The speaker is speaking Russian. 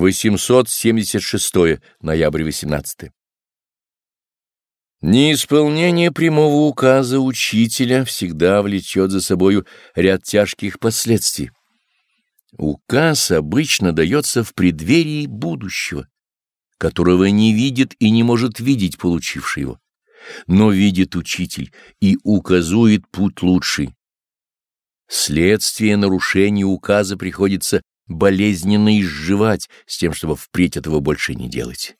876 ноябрь 18 Неисполнение прямого указа учителя всегда влечет за собою ряд тяжких последствий. Указ обычно дается в преддверии будущего, которого не видит и не может видеть получивший его, но видит учитель и указует путь лучший. Следствие нарушения указа приходится болезненно изживать, с тем, чтобы впредь этого больше не делать.